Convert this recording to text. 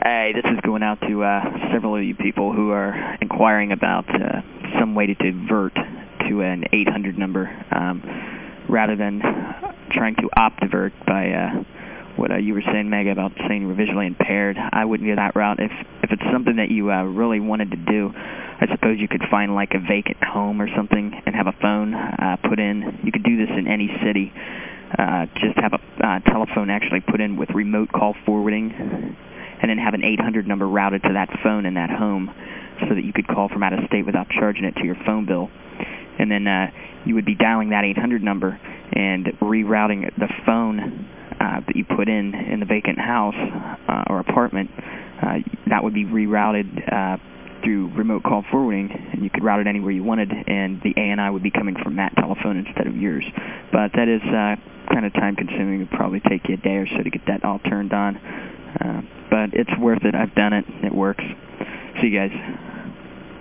Hey, this is going out to uh, several of you people who are inquiring about uh, some way to divert to an 800 number um, rather than trying to opt-divert by uh, what uh, you were saying, Meg, about saying you were visually impaired. I wouldn't go that route. If, if it's something that you uh, really wanted to do, I suppose you could find like a vacant home or something and have a phone uh, put in. You could do this in any city. Uh, just have a uh, telephone actually put in with remote call forwarding have an 800 number routed to that phone in that home so that you could call from out of state without charging it to your phone bill. And then uh, you would be dialing that 800 number and rerouting the phone uh, that you put in in the vacant house uh, or apartment. That would be rerouted uh, through remote call forwarding, and you could route it anywhere you wanted, and the ANI would be coming from that telephone instead of yours. But that is uh, kind of time consuming. It would probably take you a day or so to get that all turned on. It's worth it. I've done it. It works. See you guys.